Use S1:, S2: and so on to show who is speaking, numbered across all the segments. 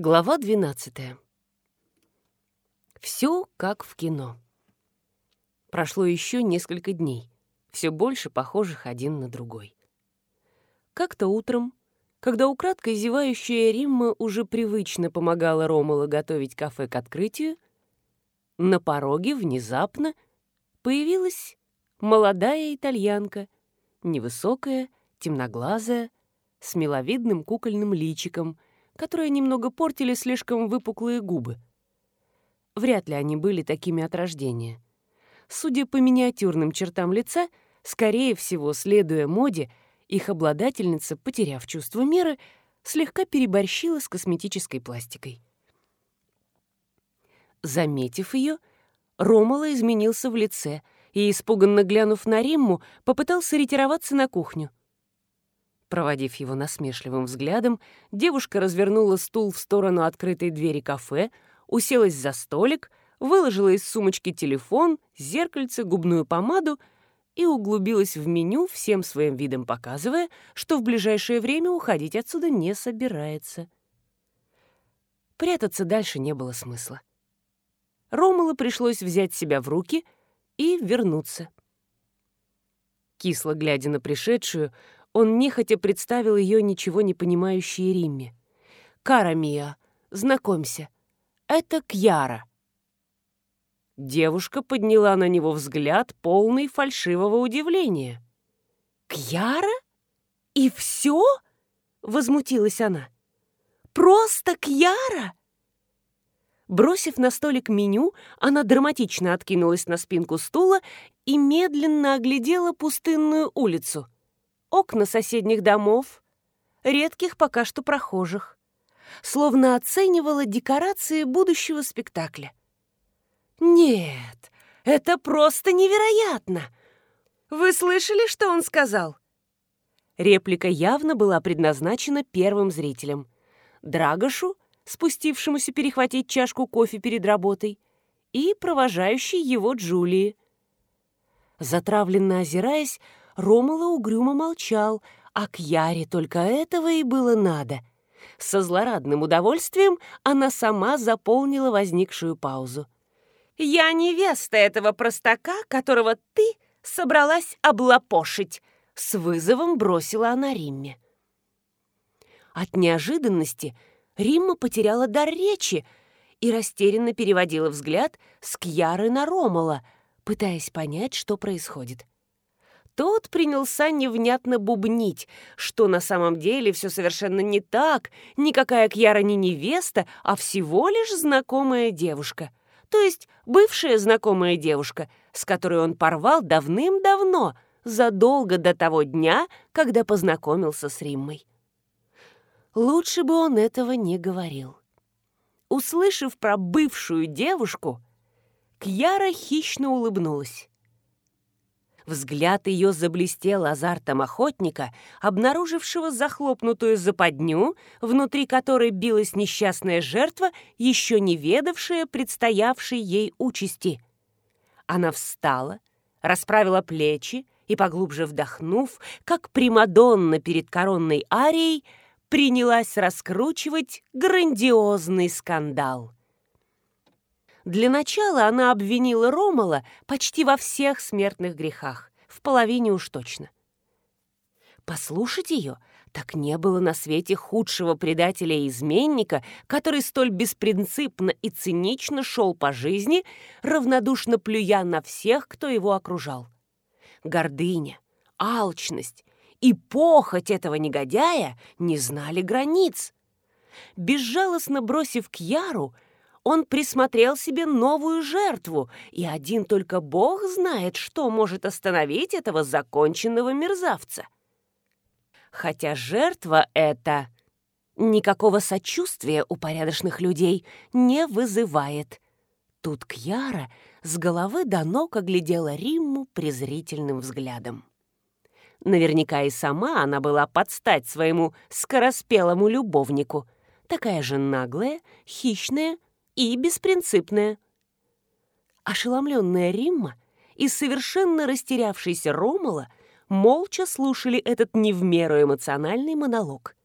S1: Глава 12. Все как в кино. Прошло еще несколько дней, все больше похожих один на другой. Как-то утром, когда украдкой зевающая Римма уже привычно помогала Ромала готовить кафе к открытию, на пороге внезапно появилась молодая итальянка, невысокая, темноглазая, с миловидным кукольным личиком — которые немного портили слишком выпуклые губы. Вряд ли они были такими от рождения. Судя по миниатюрным чертам лица, скорее всего, следуя моде, их обладательница, потеряв чувство меры, слегка переборщила с косметической пластикой. Заметив ее, Ромала изменился в лице и, испуганно глянув на Римму, попытался ретироваться на кухню. Проводив его насмешливым взглядом, девушка развернула стул в сторону открытой двери кафе, уселась за столик, выложила из сумочки телефон, зеркальце, губную помаду и углубилась в меню, всем своим видом показывая, что в ближайшее время уходить отсюда не собирается. Прятаться дальше не было смысла. Ромала пришлось взять себя в руки и вернуться. Кисло глядя на пришедшую, он нехотя представил ее ничего не понимающей Римме. «Кара Мия, знакомься, это Кьяра». Девушка подняла на него взгляд, полный фальшивого удивления. «Кьяра? И все?» — возмутилась она. «Просто Кьяра?» Бросив на столик меню, она драматично откинулась на спинку стула и медленно оглядела пустынную улицу — окна соседних домов, редких пока что прохожих, словно оценивала декорации будущего спектакля. «Нет, это просто невероятно! Вы слышали, что он сказал?» Реплика явно была предназначена первым зрителям. Драгошу, спустившемуся перехватить чашку кофе перед работой, и провожающей его Джулии. Затравленно озираясь, Ромала угрюмо молчал, а к Яре только этого и было надо. Со злорадным удовольствием она сама заполнила возникшую паузу. «Я невеста этого простака, которого ты собралась облапошить», — с вызовом бросила она Римме. От неожиданности Римма потеряла дар речи и растерянно переводила взгляд с Кьяры на Ромала, пытаясь понять, что происходит. Тот принялся невнятно бубнить, что на самом деле все совершенно не так, никакая Кьяра не невеста, а всего лишь знакомая девушка. То есть бывшая знакомая девушка, с которой он порвал давным-давно, задолго до того дня, когда познакомился с Риммой. Лучше бы он этого не говорил. Услышав про бывшую девушку, Кьяра хищно улыбнулась. Взгляд ее заблестел азартом охотника, обнаружившего захлопнутую западню, внутри которой билась несчастная жертва, еще не ведавшая предстоявшей ей участи. Она встала, расправила плечи и, поглубже вдохнув, как Примадонна перед коронной арией, принялась раскручивать грандиозный скандал. Для начала она обвинила Ромала почти во всех смертных грехах, в половине уж точно. Послушать ее, так не было на свете худшего предателя и изменника, который столь беспринципно и цинично шел по жизни, равнодушно плюя на всех, кто его окружал. Гордыня, алчность и похоть этого негодяя не знали границ. Безжалостно бросив к Яру, он присмотрел себе новую жертву, и один только Бог знает, что может остановить этого законченного мерзавца. Хотя жертва эта никакого сочувствия у порядочных людей не вызывает. Тут Кьяра с головы до ног оглядела Римму презрительным взглядом. Наверняка и сама она была под стать своему скороспелому любовнику. Такая же наглая, хищная, и беспринципная. Ошеломленная Римма и совершенно растерявшийся Ромала молча слушали этот не в меру эмоциональный монолог.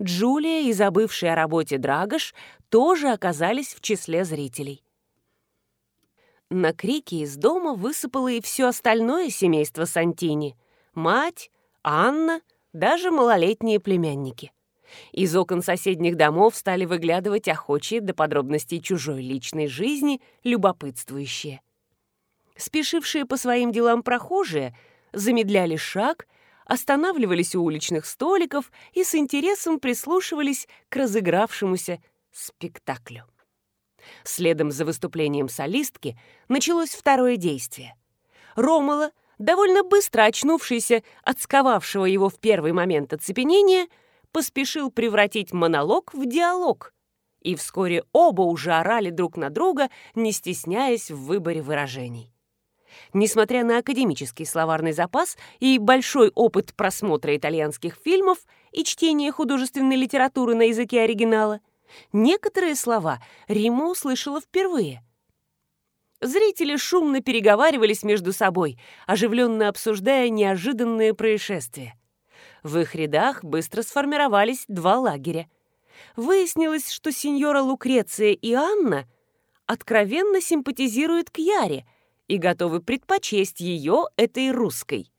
S1: Джулия и забывший о работе Драгош тоже оказались в числе зрителей. На крики из дома высыпало и все остальное семейство Сантини. Мать, Анна, даже малолетние племянники. Из окон соседних домов стали выглядывать охочие до подробностей чужой личной жизни, любопытствующие. Спешившие по своим делам прохожие замедляли шаг, останавливались у уличных столиков и с интересом прислушивались к разыгравшемуся спектаклю. Следом за выступлением солистки началось второе действие. Ромала, довольно быстро очнувшийся от сковавшего его в первый момент оцепенения, поспешил превратить монолог в диалог. И вскоре оба уже орали друг на друга, не стесняясь в выборе выражений. Несмотря на академический словарный запас и большой опыт просмотра итальянских фильмов и чтения художественной литературы на языке оригинала, Некоторые слова Рима услышала впервые. Зрители шумно переговаривались между собой, оживленно обсуждая неожиданные происшествия. В их рядах быстро сформировались два лагеря. Выяснилось, что сеньора Лукреция и Анна откровенно симпатизируют к Яре и готовы предпочесть ее этой русской.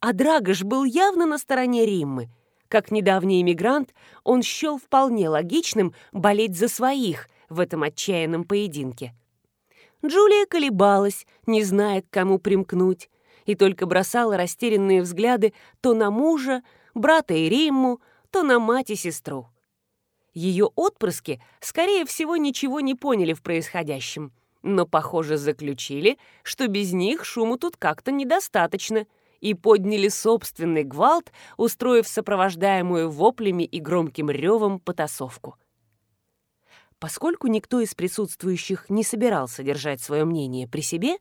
S1: А Драгош был явно на стороне Риммы – как недавний эмигрант, он счел вполне логичным болеть за своих в этом отчаянном поединке. Джулия колебалась, не зная, к кому примкнуть, и только бросала растерянные взгляды то на мужа, брата и Римму, то на мать и сестру. Ее отпрыски, скорее всего, ничего не поняли в происходящем, но, похоже, заключили, что без них шуму тут как-то недостаточно — и подняли собственный гвалт, устроив сопровождаемую воплями и громким ревом потасовку. Поскольку никто из присутствующих не собирался держать свое мнение при себе,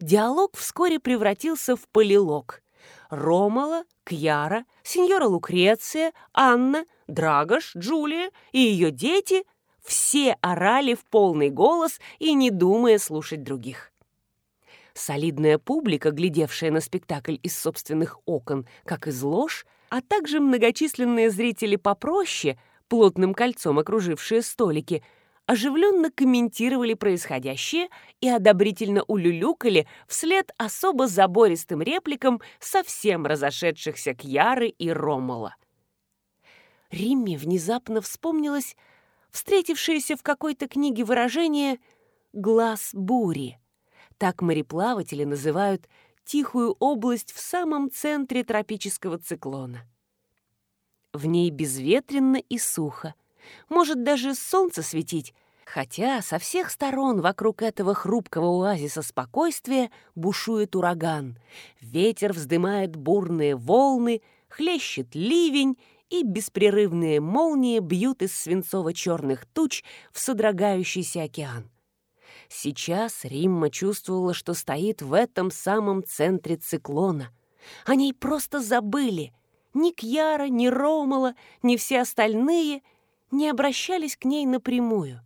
S1: диалог вскоре превратился в полилог. Ромала, Кьяра, сеньора Лукреция, Анна, Драгош, Джулия и ее дети — все орали в полный голос и не думая слушать других. Солидная публика, глядевшая на спектакль из собственных окон, как из лож, а также многочисленные зрители попроще, плотным кольцом окружившие столики, оживленно комментировали происходящее и одобрительно улюлюкали вслед особо забористым репликам совсем разошедшихся к Яры и Ромала. Римме внезапно вспомнилось встретившееся в какой-то книге выражение «глаз бури». Так мореплаватели называют тихую область в самом центре тропического циклона. В ней безветренно и сухо. Может даже солнце светить, хотя со всех сторон вокруг этого хрупкого оазиса спокойствия бушует ураган. Ветер вздымает бурные волны, хлещет ливень, и беспрерывные молнии бьют из свинцово-черных туч в содрогающийся океан. Сейчас Римма чувствовала, что стоит в этом самом центре циклона. О ней просто забыли. Ни Кьяра, ни Ромала, ни все остальные не обращались к ней напрямую,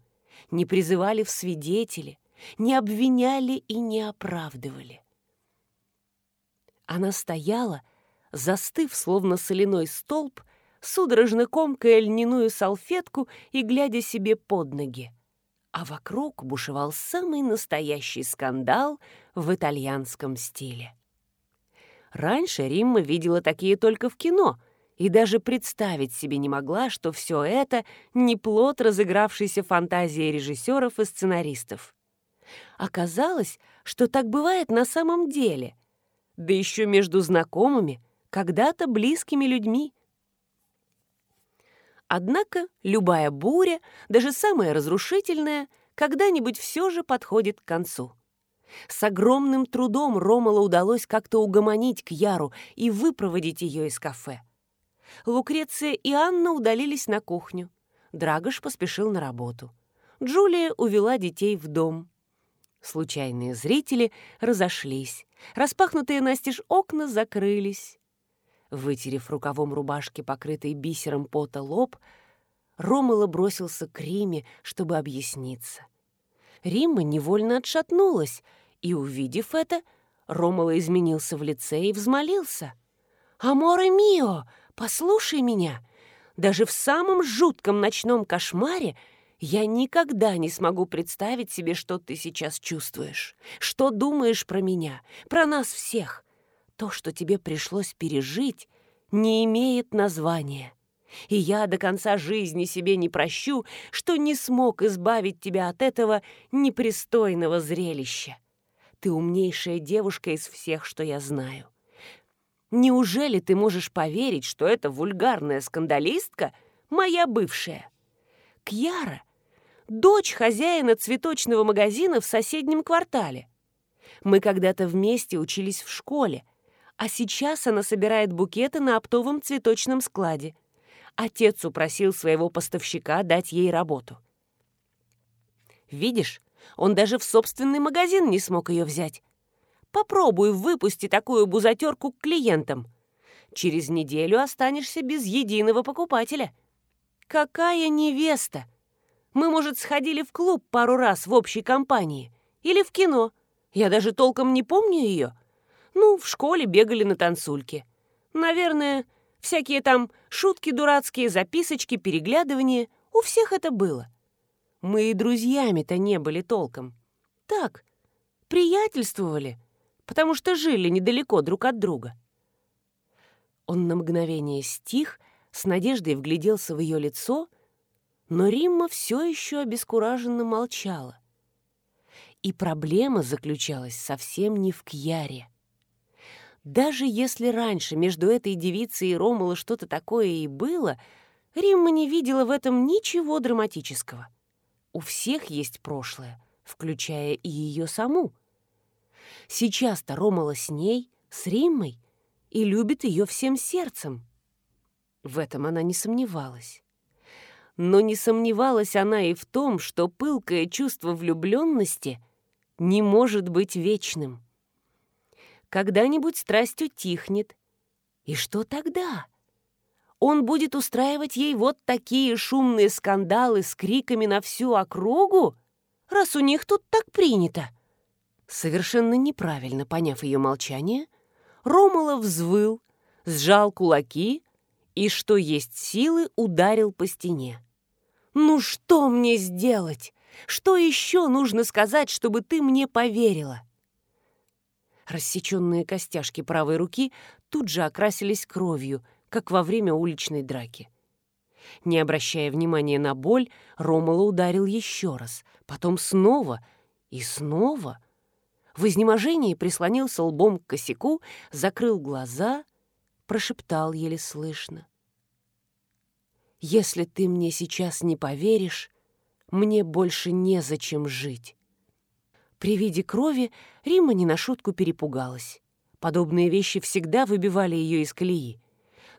S1: не призывали в свидетели, не обвиняли и не оправдывали. Она стояла, застыв, словно соляной столб, судорожно комкая льняную салфетку и глядя себе под ноги а вокруг бушевал самый настоящий скандал в итальянском стиле. Раньше Римма видела такие только в кино и даже представить себе не могла, что все это не плод разыгравшейся фантазии режиссеров и сценаристов. Оказалось, что так бывает на самом деле, да еще между знакомыми, когда-то близкими людьми. Однако любая буря, даже самая разрушительная, когда-нибудь все же подходит к концу. С огромным трудом Ромала удалось как-то угомонить Кьяру и выпроводить ее из кафе. Лукреция и Анна удалились на кухню. Драгош поспешил на работу. Джулия увела детей в дом. Случайные зрители разошлись. Распахнутые настежь окна закрылись. Вытерев рукавом рубашки, покрытой бисером пота лоб, Ромала бросился к Риме, чтобы объясниться. Рима невольно отшатнулась, и, увидев это, Ромала изменился в лице и взмолился. «Аморе мио, послушай меня! Даже в самом жутком ночном кошмаре я никогда не смогу представить себе, что ты сейчас чувствуешь, что думаешь про меня, про нас всех. То, что тебе пришлось пережить, не имеет названия. И я до конца жизни себе не прощу, что не смог избавить тебя от этого непристойного зрелища. Ты умнейшая девушка из всех, что я знаю. Неужели ты можешь поверить, что эта вульгарная скандалистка моя бывшая? Кьяра — дочь хозяина цветочного магазина в соседнем квартале. Мы когда-то вместе учились в школе, а сейчас она собирает букеты на оптовом цветочном складе. Отец упросил своего поставщика дать ей работу. Видишь, он даже в собственный магазин не смог ее взять. Попробуй выпусти такую бузатерку к клиентам. Через неделю останешься без единого покупателя. Какая невеста! Мы, может, сходили в клуб пару раз в общей компании. Или в кино. Я даже толком не помню ее. Ну, в школе бегали на танцульке. Наверное, всякие там шутки дурацкие, записочки, переглядывания. У всех это было. Мы и друзьями-то не были толком. Так, приятельствовали, потому что жили недалеко друг от друга. Он на мгновение стих, с надеждой вгляделся в ее лицо, но Римма все еще обескураженно молчала. И проблема заключалась совсем не в Кьяре. Даже если раньше между этой девицей и Ромула что-то такое и было, Римма не видела в этом ничего драматического. У всех есть прошлое, включая и ее саму — Сейчас-то Ромала с ней, с Риммой, и любит ее всем сердцем. В этом она не сомневалась. Но не сомневалась она и в том, что пылкое чувство влюбленности не может быть вечным. Когда-нибудь страсть утихнет. И что тогда? Он будет устраивать ей вот такие шумные скандалы с криками на всю округу, раз у них тут так принято. Совершенно неправильно поняв ее молчание, Ромала взвыл, сжал кулаки и, что есть силы, ударил по стене. «Ну что мне сделать? Что еще нужно сказать, чтобы ты мне поверила?» Рассеченные костяшки правой руки тут же окрасились кровью, как во время уличной драки. Не обращая внимания на боль, Ромала ударил еще раз, потом снова и снова — в изнеможении прислонился лбом к косяку, закрыл глаза, прошептал еле слышно. «Если ты мне сейчас не поверишь, мне больше незачем жить». При виде крови Рима не на шутку перепугалась. Подобные вещи всегда выбивали ее из колеи.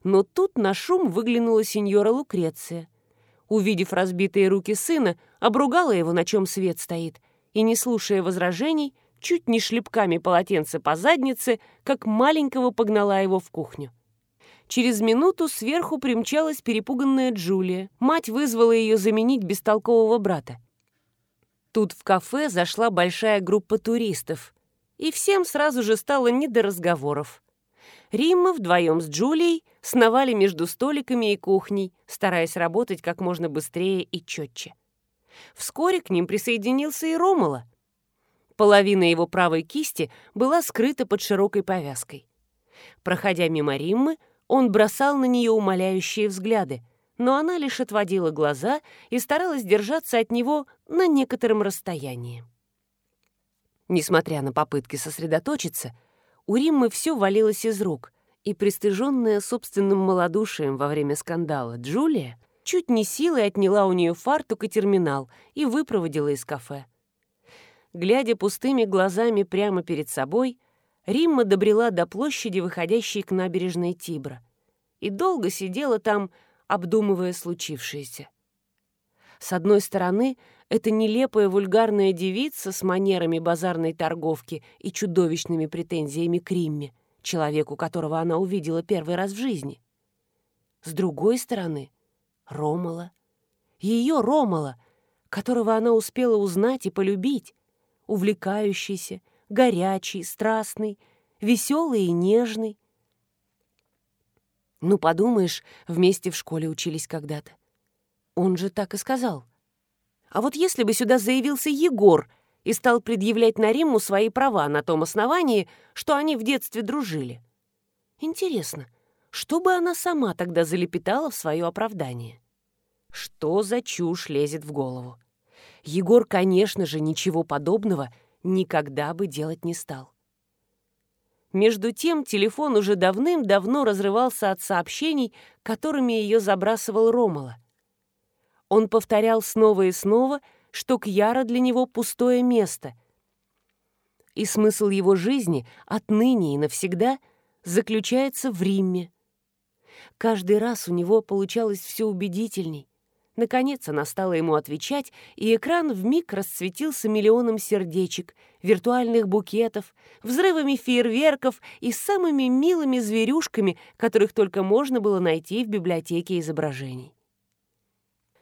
S1: Но тут на шум выглянула сеньора Лукреция. Увидев разбитые руки сына, обругала его, на чем свет стоит, и, не слушая возражений, чуть не шлепками полотенца по заднице, как маленького погнала его в кухню. Через минуту сверху примчалась перепуганная Джулия. Мать вызвала ее заменить бестолкового брата. Тут в кафе зашла большая группа туристов, и всем сразу же стало не до разговоров. Римма вдвоем с Джулией сновали между столиками и кухней, стараясь работать как можно быстрее и четче. Вскоре к ним присоединился и Ромала — Половина его правой кисти была скрыта под широкой повязкой. Проходя мимо Риммы, он бросал на нее умоляющие взгляды, но она лишь отводила глаза и старалась держаться от него на некотором расстоянии. Несмотря на попытки сосредоточиться, у Риммы все валилось из рук, и пристыженная собственным малодушием во время скандала Джулия чуть не силой отняла у нее фартук и терминал и выпроводила из кафе. Глядя пустыми глазами прямо перед собой, Римма добрела до площади, выходящей к набережной Тибра, и долго сидела там, обдумывая случившееся. С одной стороны, эта нелепая вульгарная девица с манерами базарной торговки и чудовищными претензиями к Римме, человеку, которого она увидела первый раз в жизни. С другой стороны, Ромала. Ее Ромала, которого она успела узнать и полюбить, увлекающийся, горячий, страстный, веселый и нежный. Ну, подумаешь, вместе в школе учились когда-то. Он же так и сказал. А вот если бы сюда заявился Егор и стал предъявлять на Римму свои права на том основании, что они в детстве дружили. Интересно, что бы она сама тогда залепетала в свое оправдание? Что за чушь лезет в голову? Егор, конечно же, ничего подобного никогда бы делать не стал. Между тем телефон уже давным-давно разрывался от сообщений, которыми ее забрасывал Ромала. Он повторял снова и снова, что Кьяра для него пустое место. И смысл его жизни отныне и навсегда заключается в Римме. Каждый раз у него получалось все убедительней. Наконец она стала ему отвечать, и экран вмиг расцветился миллионом сердечек, виртуальных букетов, взрывами фейерверков и самыми милыми зверюшками, которых только можно было найти в библиотеке изображений.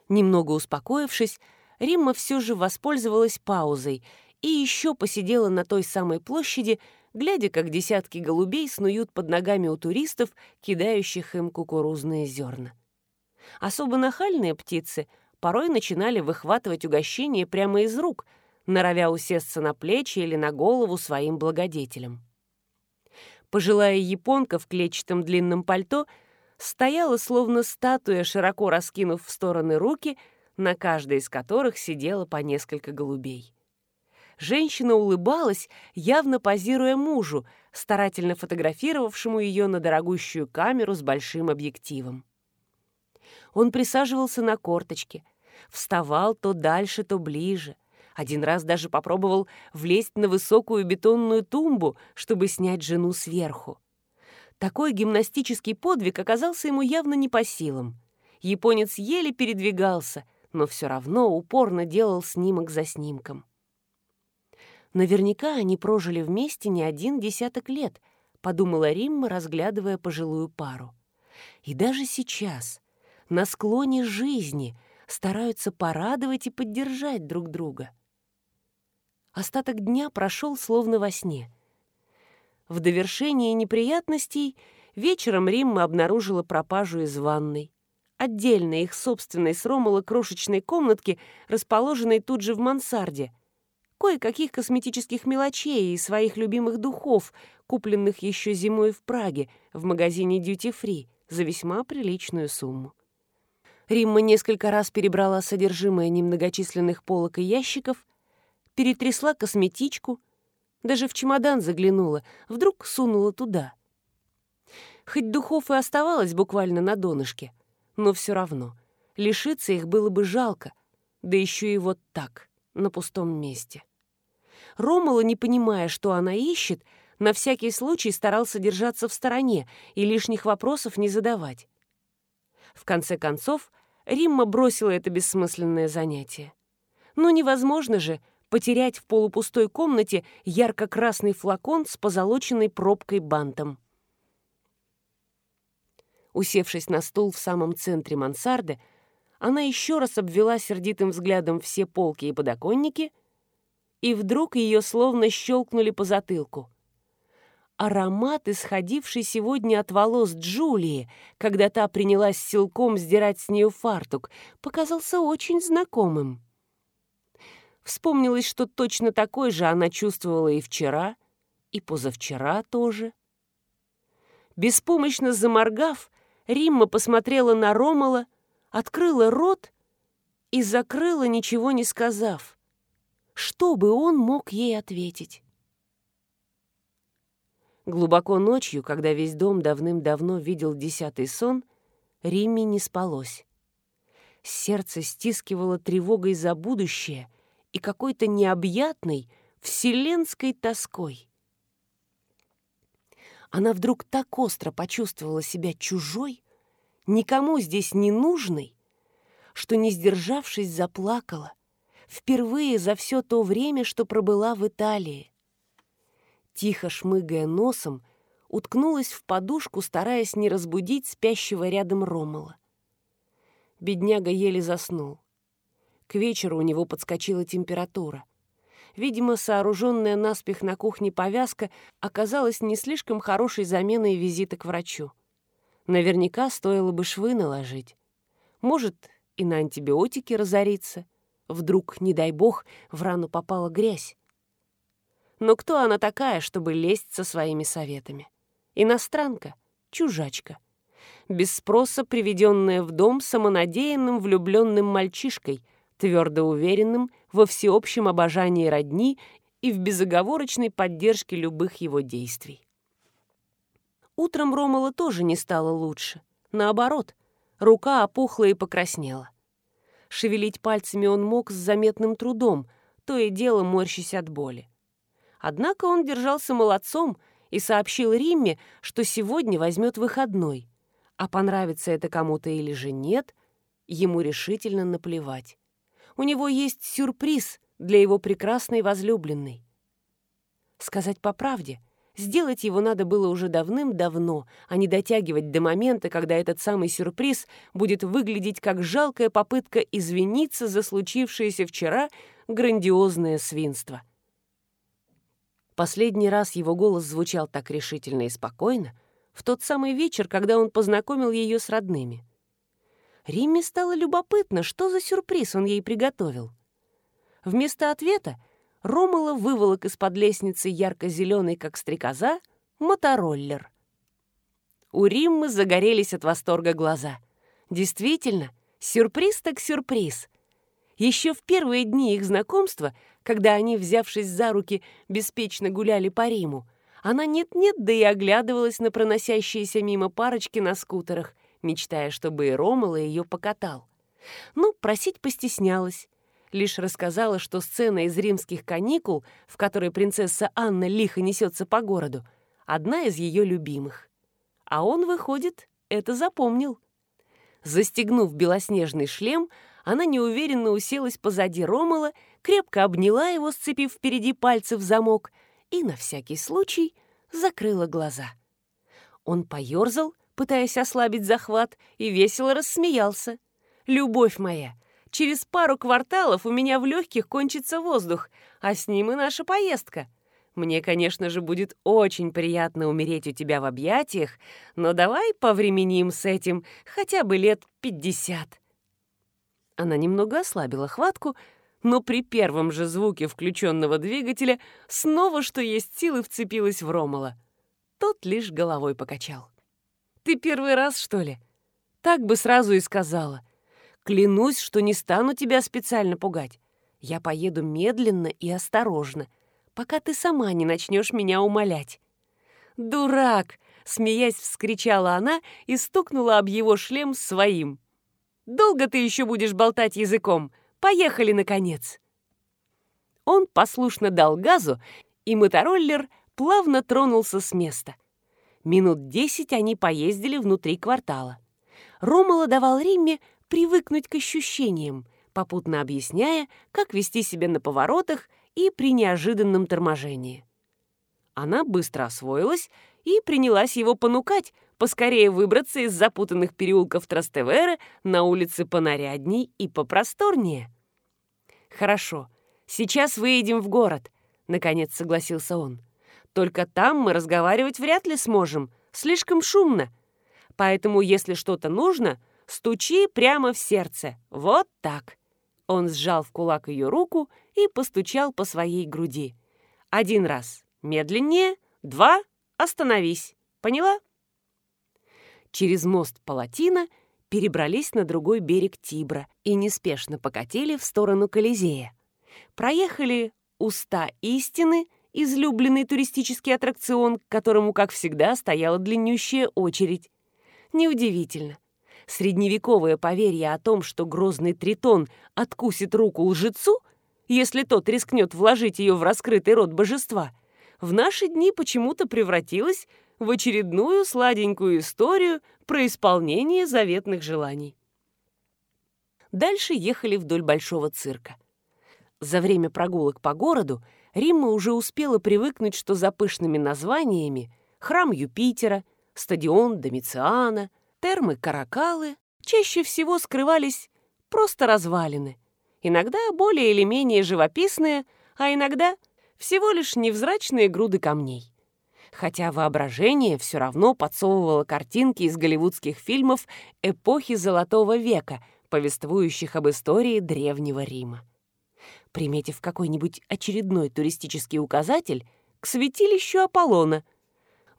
S1: Немного успокоившись, Римма все же воспользовалась паузой и еще посидела на той самой площади, глядя, как десятки голубей снуют под ногами у туристов, кидающих им кукурузные зерна. Особо нахальные птицы порой начинали выхватывать угощение прямо из рук, норовя усесться на плечи или на голову своим благодетелям. Пожилая японка в клетчатом длинном пальто стояла словно статуя, широко раскинув в стороны руки, на каждой из которых сидело по несколько голубей. Женщина улыбалась, явно позируя мужу, старательно фотографировавшему ее на дорогущую камеру с большим объективом. Он присаживался на корточке, вставал то дальше, то ближе. Один раз даже попробовал влезть на высокую бетонную тумбу, чтобы снять жену сверху. Такой гимнастический подвиг оказался ему явно не по силам. Японец еле передвигался, но все равно упорно делал снимок за снимком. Наверняка они прожили вместе не один десяток лет, подумала Римма, разглядывая пожилую пару. И даже сейчас, на склоне жизни стараются порадовать и поддержать друг друга. Остаток дня прошел словно во сне. В довершение неприятностей вечером Римма обнаружила пропажу из ванной. Отдельно их собственной с Ромала крошечной комнатки, расположенной тут же в мансарде. Кое-каких косметических мелочей и своих любимых духов, купленных еще зимой в Праге в магазине Duty Free за весьма приличную сумму. Римма несколько раз перебрала содержимое немногочисленных полок и ящиков, перетрясла косметичку, даже в чемодан заглянула, вдруг сунула туда. Хоть духов и оставалось буквально на донышке, но все равно лишиться их было бы жалко, да еще и вот так, на пустом месте. Ромала, не понимая, что она ищет, на всякий случай старался держаться в стороне и лишних вопросов не задавать. В конце концов, Римма бросила это бессмысленное занятие. Но невозможно же потерять в полупустой комнате ярко-красный флакон с позолоченной пробкой бантом. Усевшись на стул в самом центре мансарды, она еще раз обвела сердитым взглядом все полки и подоконники, и вдруг ее словно щелкнули по затылку аромат, исходивший сегодня от волос Джулии, когда та принялась силком сдирать с нее фартук, показался очень знакомым. Вспомнилось, что точно такой же она чувствовала и вчера, и позавчера тоже. Беспомощно заморгав, Римма посмотрела на Ромала, открыла рот и закрыла, ничего не сказав. Что бы он мог ей ответить? Глубоко ночью, когда весь дом давным-давно видел десятый сон, Римме не спалось. Сердце стискивало тревогой за будущее и какой-то необъятной, вселенской тоской. Она вдруг так остро почувствовала себя чужой, никому здесь не нужной, что, не сдержавшись, заплакала, впервые за все то время, что пробыла в Италии тихо шмыгая носом, уткнулась в подушку, стараясь не разбудить спящего рядом Ромала. Бедняга еле заснул. К вечеру у него подскочила температура. Видимо, сооруженная наспех на кухне повязка оказалась не слишком хорошей заменой визита к врачу. Наверняка стоило бы швы наложить. Может, и на антибиотики разориться. Вдруг, не дай бог, в рану попала грязь. Но кто она такая, чтобы лезть со своими советами? Иностранка, чужачка. Без спроса приведенная в дом самонадеянным влюбленным мальчишкой, твердо уверенным во всеобщем обожании родни и в безоговорочной поддержке любых его действий. Утром Ромала тоже не стало лучше. Наоборот, рука опухла и покраснела. Шевелить пальцами он мог с заметным трудом, то и дело морщись от боли. Однако он держался молодцом и сообщил Римме, что сегодня возьмет выходной. А понравится это кому-то или же нет, ему решительно наплевать. У него есть сюрприз для его прекрасной возлюбленной. Сказать по правде, сделать его надо было уже давным-давно, а не дотягивать до момента, когда этот самый сюрприз будет выглядеть как жалкая попытка извиниться за случившееся вчера грандиозное свинство. Последний раз его голос звучал так решительно и спокойно, в тот самый вечер, когда он познакомил ее с родными. Римме стало любопытно, что за сюрприз он ей приготовил. Вместо ответа Ромала выволок из-под лестницы ярко-зеленый, как стрекоза, мотороллер. У Риммы загорелись от восторга глаза. Действительно, сюрприз так сюрприз. Еще в первые дни их знакомства, когда они, взявшись за руки, беспечно гуляли по Риму, она нет-нет, да и оглядывалась на проносящиеся мимо парочки на скутерах, мечтая, чтобы и Ромала ее покатал. Ну, просить постеснялась. Лишь рассказала, что сцена из римских каникул, в которой принцесса Анна лихо несется по городу, одна из ее любимых. А он, выходит, это запомнил. Застегнув белоснежный шлем, она неуверенно уселась позади Ромала, крепко обняла его, сцепив впереди пальцы в замок, и на всякий случай закрыла глаза. Он поерзал, пытаясь ослабить захват, и весело рассмеялся. «Любовь моя, через пару кварталов у меня в легких кончится воздух, а с ним и наша поездка. Мне, конечно же, будет очень приятно умереть у тебя в объятиях, но давай повременим с этим хотя бы лет пятьдесят». Она немного ослабила хватку, но при первом же звуке включенного двигателя снова, что есть силы, вцепилась в Ромала. Тот лишь головой покачал. «Ты первый раз, что ли?» Так бы сразу и сказала. «Клянусь, что не стану тебя специально пугать. Я поеду медленно и осторожно, пока ты сама не начнешь меня умолять». «Дурак!» — смеясь, вскричала она и стукнула об его шлем своим. Долго ты еще будешь болтать языком? Поехали, наконец!» Он послушно дал газу, и мотороллер плавно тронулся с места. Минут десять они поездили внутри квартала. Ромала давал Римме привыкнуть к ощущениям, попутно объясняя, как вести себя на поворотах и при неожиданном торможении. Она быстро освоилась и принялась его понукать, поскорее выбраться из запутанных переулков Трастевера на улице понарядней и попросторнее. «Хорошо, сейчас выедем в город», — наконец согласился он. «Только там мы разговаривать вряд ли сможем, слишком шумно. Поэтому, если что-то нужно, стучи прямо в сердце, вот так». Он сжал в кулак ее руку и постучал по своей груди. «Один раз медленнее, два — остановись. Поняла?» через мост Палатина перебрались на другой берег Тибра и неспешно покатили в сторону Колизея. Проехали «Уста истины», излюбленный туристический аттракцион, к которому, как всегда, стояла длиннющая очередь. Неудивительно. Средневековое поверье о том, что грозный тритон откусит руку лжецу, если тот рискнет вложить ее в раскрытый рот божества, в наши дни почему-то превратилось в очередную сладенькую историю про исполнение заветных желаний. Дальше ехали вдоль большого цирка. За время прогулок по городу Римма уже успела привыкнуть, что за пышными названиями храм Юпитера, стадион Домициана, термы Каракалы чаще всего скрывались просто развалины, иногда более или менее живописные, а иногда всего лишь невзрачные груды камней. Хотя воображение все равно подсовывало картинки из голливудских фильмов эпохи Золотого века, повествующих об истории Древнего Рима. Приметив какой-нибудь очередной туристический указатель, к святилищу Аполлона.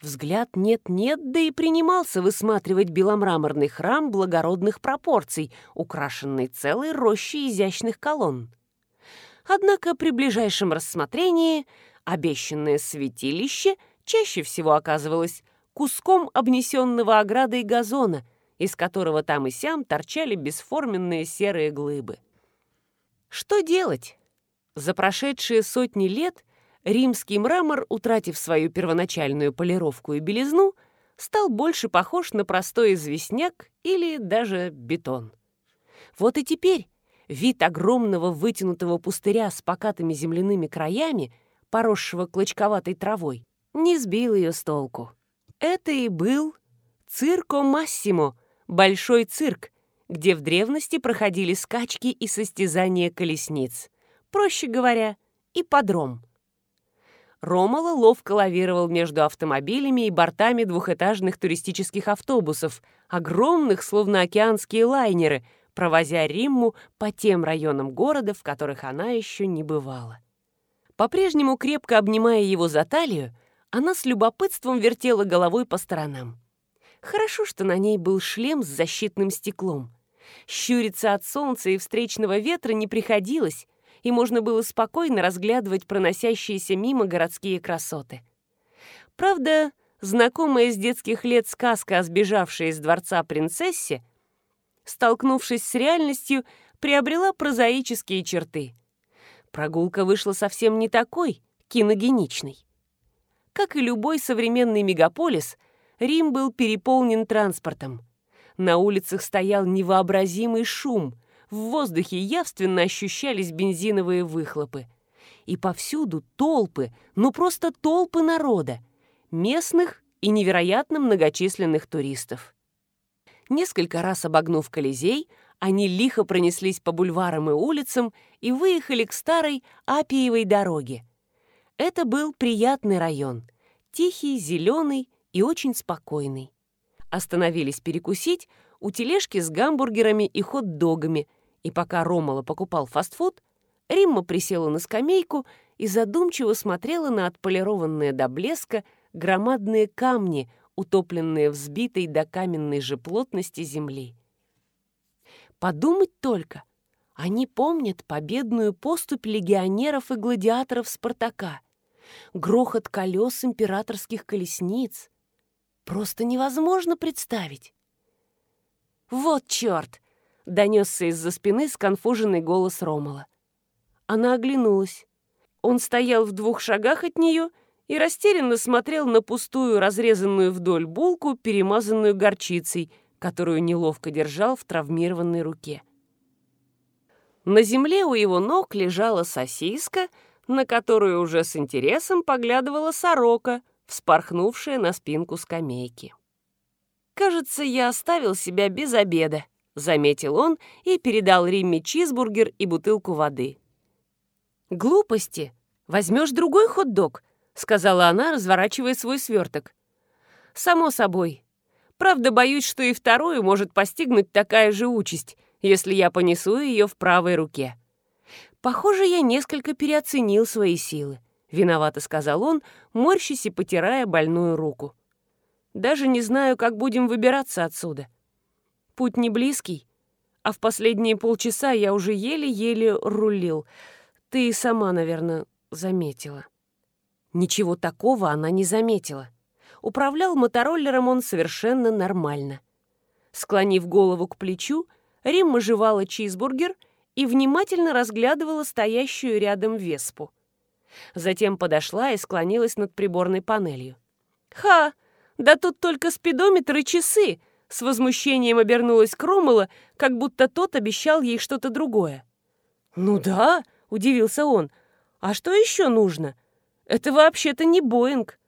S1: Взгляд нет-нет, да и принимался высматривать беломраморный храм благородных пропорций, украшенный целой рощей изящных колонн. Однако при ближайшем рассмотрении обещанное святилище чаще всего оказывалось куском обнесенного оградой газона, из которого там и сям торчали бесформенные серые глыбы. Что делать? За прошедшие сотни лет римский мрамор, утратив свою первоначальную полировку и белизну, стал больше похож на простой известняк или даже бетон. Вот и теперь вид огромного вытянутого пустыря с покатыми земляными краями, поросшего клочковатой травой, не сбил ее с толку. Это и был цирко Массимо, большой цирк, где в древности проходили скачки и состязания колесниц. Проще говоря, ипподром. Ромала ловко лавировал между автомобилями и бортами двухэтажных туристических автобусов, огромных, словно океанские лайнеры, провозя Римму по тем районам города, в которых она еще не бывала. По-прежнему крепко обнимая его за талию, она с любопытством вертела головой по сторонам. Хорошо, что на ней был шлем с защитным стеклом. Щуриться от солнца и встречного ветра не приходилось, и можно было спокойно разглядывать проносящиеся мимо городские красоты. Правда, знакомая с детских лет сказка о сбежавшей из дворца принцессе столкнувшись с реальностью, приобрела прозаические черты. Прогулка вышла совсем не такой, киногеничной. Как и любой современный мегаполис, Рим был переполнен транспортом. На улицах стоял невообразимый шум, в воздухе явственно ощущались бензиновые выхлопы. И повсюду толпы, ну просто толпы народа, местных и невероятно многочисленных туристов. Несколько раз обогнув Колизей, они лихо пронеслись по бульварам и улицам и выехали к старой Апиевой дороге. Это был приятный район, тихий, зеленый и очень спокойный. Остановились перекусить у тележки с гамбургерами и хот-догами, и пока Ромала покупал фастфуд, Римма присела на скамейку и задумчиво смотрела на отполированные до блеска громадные камни, утопленные взбитой до каменной же плотности земли. Подумать только, они помнят победную поступь легионеров и гладиаторов Спартака, грохот колес императорских колесниц. Просто невозможно представить. «Вот черт!» — донесся из-за спины сконфуженный голос Ромала. Она оглянулась. Он стоял в двух шагах от нее — и растерянно смотрел на пустую, разрезанную вдоль булку, перемазанную горчицей, которую неловко держал в травмированной руке. На земле у его ног лежала сосиска, на которую уже с интересом поглядывала сорока, вспорхнувшая на спинку скамейки. «Кажется, я оставил себя без обеда», — заметил он и передал Римме чизбургер и бутылку воды. «Глупости. Возьмешь другой хот-дог», — сказала она, разворачивая свой сверток. «Само собой. Правда, боюсь, что и вторую может постигнуть такая же участь, если я понесу ее в правой руке. Похоже, я несколько переоценил свои силы», — виновато сказал он, морщись и потирая больную руку. «Даже не знаю, как будем выбираться отсюда. Путь не близкий, а в последние полчаса я уже еле-еле рулил. Ты сама, наверное, заметила». Ничего такого она не заметила. Управлял мотороллером он совершенно нормально. Склонив голову к плечу, Римма жевала чизбургер и внимательно разглядывала стоящую рядом веспу. Затем подошла и склонилась над приборной панелью. «Ха! Да тут только спидометр и часы!» С возмущением обернулась Кромыла, как будто тот обещал ей что-то другое. «Ну да», — удивился он, — «а что еще нужно? Это вообще-то не Боинг».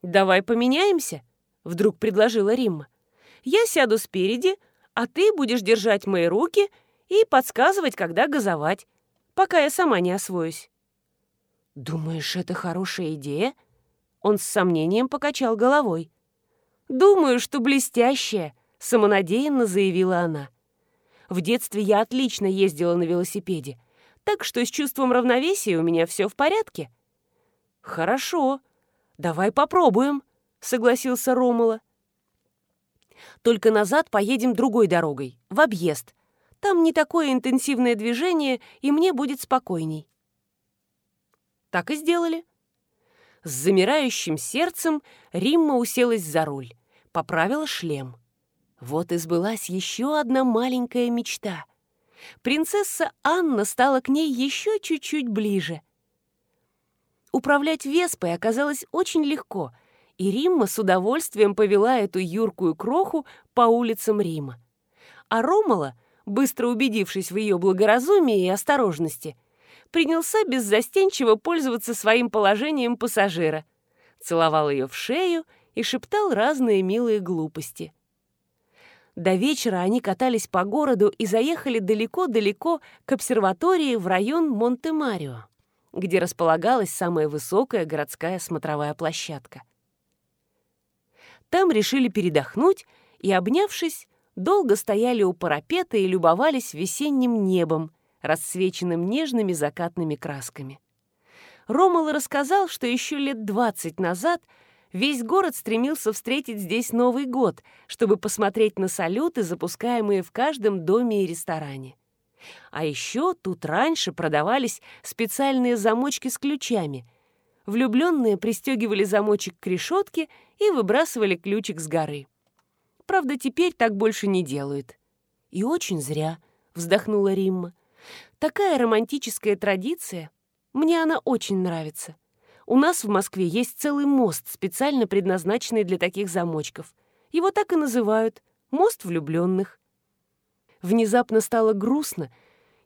S1: «Давай поменяемся», — вдруг предложила Римма. «Я сяду спереди, а ты будешь держать мои руки и подсказывать, когда газовать, пока я сама не освоюсь». «Думаешь, это хорошая идея?» Он с сомнением покачал головой. «Думаю, что блестящая», — самонадеянно заявила она. «В детстве я отлично ездила на велосипеде, так что с чувством равновесия у меня все в порядке». «Хорошо, давай попробуем», — согласился Ромула. «Только назад поедем другой дорогой, в объезд. Там не такое интенсивное движение, и мне будет спокойней». Так и сделали. С замирающим сердцем Римма уселась за руль, поправила шлем. Вот и сбылась еще одна маленькая мечта. Принцесса Анна стала к ней еще чуть-чуть ближе. Управлять Веспой оказалось очень легко, и Римма с удовольствием повела эту юркую кроху по улицам Рима. А Ромала, быстро убедившись в ее благоразумии и осторожности, принялся беззастенчиво пользоваться своим положением пассажира. Целовал ее в шею и шептал разные милые глупости. До вечера они катались по городу и заехали далеко-далеко к обсерватории в район Монте-Марио, где располагалась самая высокая городская смотровая площадка. Там решили передохнуть и, обнявшись, долго стояли у парапета и любовались весенним небом, рассвеченным нежными закатными красками. Ромал рассказал, что еще лет двадцать назад весь город стремился встретить здесь Новый год, чтобы посмотреть на салюты, запускаемые в каждом доме и ресторане. А еще тут раньше продавались специальные замочки с ключами. Влюбленные пристегивали замочек к решетке и выбрасывали ключик с горы. Правда, теперь так больше не делают. «И очень зря», — вздохнула Римма. Такая романтическая традиция. Мне она очень нравится. У нас в Москве есть целый мост, специально предназначенный для таких замочков. Его так и называют — мост влюбленных. Внезапно стало грустно,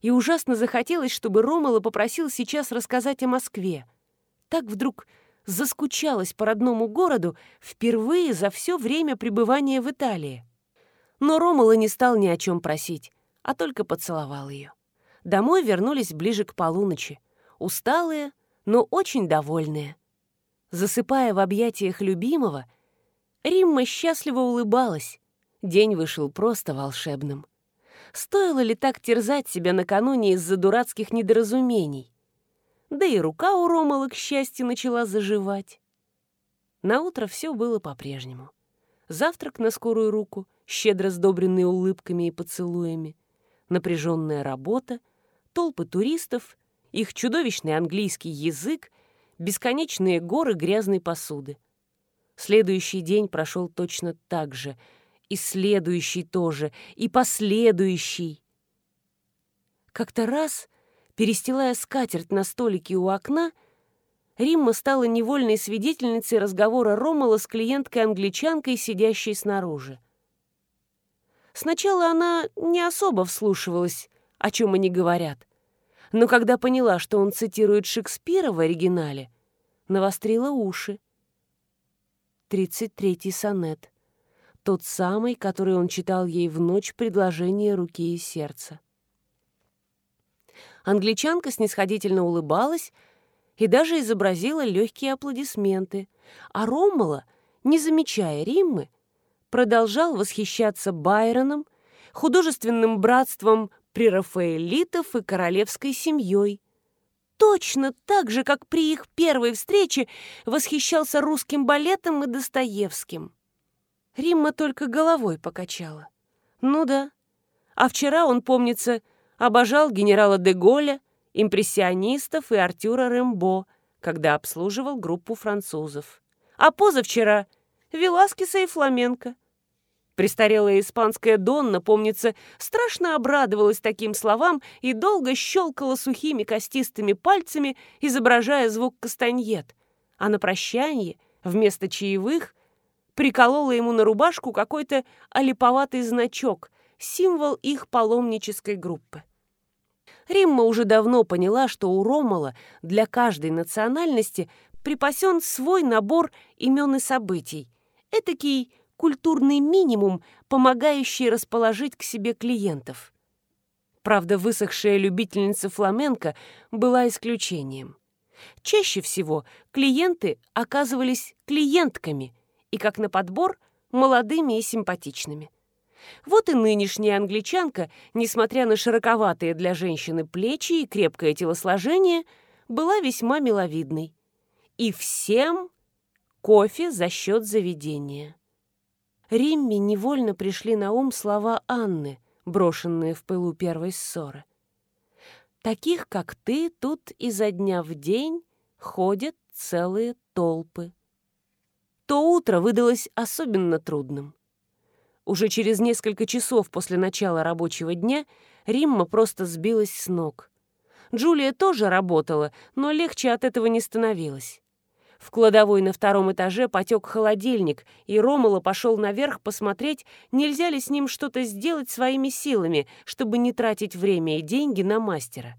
S1: и ужасно захотелось, чтобы Ромала попросил сейчас рассказать о Москве. Так вдруг заскучалась по родному городу впервые за все время пребывания в Италии. Но Ромала не стал ни о чем просить, а только поцеловал ее. Домой вернулись ближе к полуночи, усталые, но очень довольные. Засыпая в объятиях любимого, Римма счастливо улыбалась. День вышел просто волшебным. Стоило ли так терзать себя накануне из-за дурацких недоразумений? Да и рука у Ромала, к счастью, начала заживать. Наутро все было по-прежнему. Завтрак на скорую руку, щедро сдобренный улыбками и поцелуями, напряженная работа, толпы туристов, их чудовищный английский язык, бесконечные горы грязной посуды. Следующий день прошел точно так же, и следующий тоже, и последующий. Как-то раз, перестилая скатерть на столике у окна, Римма стала невольной свидетельницей разговора Ромала с клиенткой-англичанкой, сидящей снаружи. Сначала она не особо вслушивалась, о чем они говорят. Но когда поняла, что он цитирует Шекспира в оригинале, навострила уши. 33-й сонет. Тот самый, который он читал ей в ночь предложения руки и сердца. Англичанка снисходительно улыбалась и даже изобразила легкие аплодисменты, а Роммала, не замечая Риммы, продолжал восхищаться Байроном, художественным братством прерафаэлитов и королевской семьей. Точно так же, как при их первой встрече восхищался русским балетом и Достоевским. Римма только головой покачала. Ну да. А вчера он, помнится, обожал генерала де Голля, импрессионистов и Артюра Рембо, когда обслуживал группу французов. А позавчера — Веласкеса и Фламенко — Престарелая испанская Донна, помнится, страшно обрадовалась таким словам и долго щелкала сухими костистыми пальцами, изображая звук кастаньет. А на прощание, вместо чаевых, приколола ему на рубашку какой-то олиповатый значок, символ их паломнической группы. Римма уже давно поняла, что у Ромала для каждой национальности припасен свой набор имен и событий, этакий культурный минимум, помогающий расположить к себе клиентов. Правда, высохшая любительница фламенко была исключением. Чаще всего клиенты оказывались клиентками и, как на подбор, молодыми и симпатичными. Вот и нынешняя англичанка, несмотря на широковатые для женщины плечи и крепкое телосложение, была весьма миловидной. И всем кофе за счет заведения. Римме невольно пришли на ум слова Анны, брошенные в пылу первой ссоры. «Таких, как ты, тут изо дня в день ходят целые толпы». То утро выдалось особенно трудным. Уже через несколько часов после начала рабочего дня Римма просто сбилась с ног. Джулия тоже работала, но легче от этого не становилось. В кладовой на втором этаже потек холодильник, и Ромула пошел наверх посмотреть, нельзя ли с ним что-то сделать своими силами, чтобы не тратить время и деньги на мастера.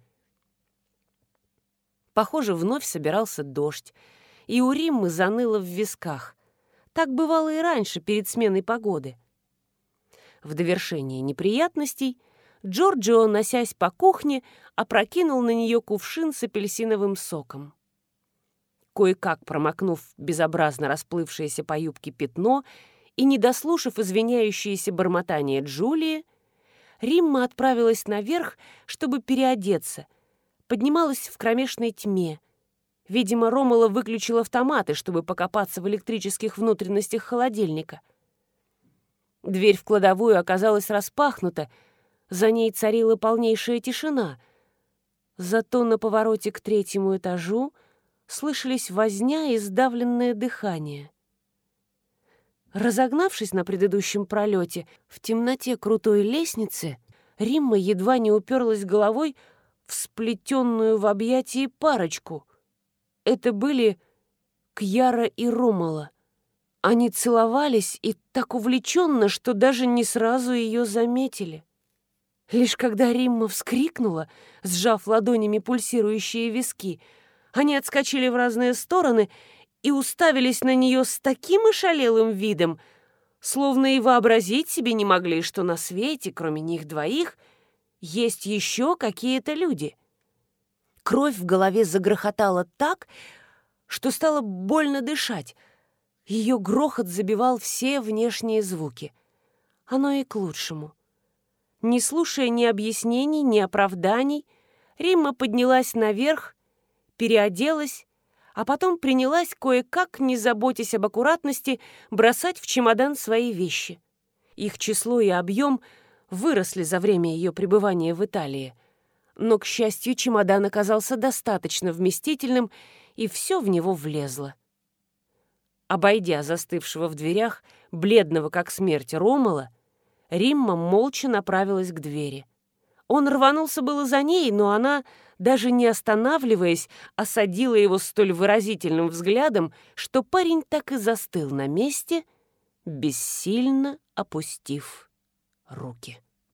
S1: Похоже, вновь собирался дождь, и у Риммы заныло в висках. Так бывало и раньше, перед сменой погоды. В довершение неприятностей Джорджио, носясь по кухне, опрокинул на нее кувшин с апельсиновым соком. Кое-как промокнув безобразно расплывшееся по юбке пятно и не дослушав извиняющееся бормотание Джулии, Римма отправилась наверх, чтобы переодеться, поднималась в кромешной тьме. Видимо, Ромала выключил автоматы, чтобы покопаться в электрических внутренностях холодильника. Дверь в кладовую оказалась распахнута, за ней царила полнейшая тишина. Зато на повороте к третьему этажу слышались возня и сдавленное дыхание. Разогнавшись на предыдущем пролете, в темноте крутой лестницы, Римма едва не уперлась головой в сплетенную в объятии парочку. Это были Кьяра и Ромала — они целовались и так увлеченно, что даже не сразу ее заметили. Лишь когда Римма вскрикнула, сжав ладонями пульсирующие виски, они отскочили в разные стороны и уставились на нее с таким ошалелым видом, словно и вообразить себе не могли, что на свете, кроме них двоих, есть еще какие-то люди. Кровь в голове загрохотала так, что стало больно дышать — ее грохот забивал все внешние звуки. Оно и к лучшему. Не слушая ни объяснений, ни оправданий, Римма поднялась наверх, переоделась, а потом принялась кое-как, не заботясь об аккуратности, бросать в чемодан свои вещи. Их число и объем выросли за время ее пребывания в Италии. Но, к счастью, чемодан оказался достаточно вместительным, и все в него влезло. Обойдя застывшего в дверях, бледного как смерть Ромала, Римма молча направилась к двери. Он рванулся было за ней, но она, даже не останавливаясь, осадила его столь выразительным взглядом, что парень так и застыл на месте, бессильно опустив руки.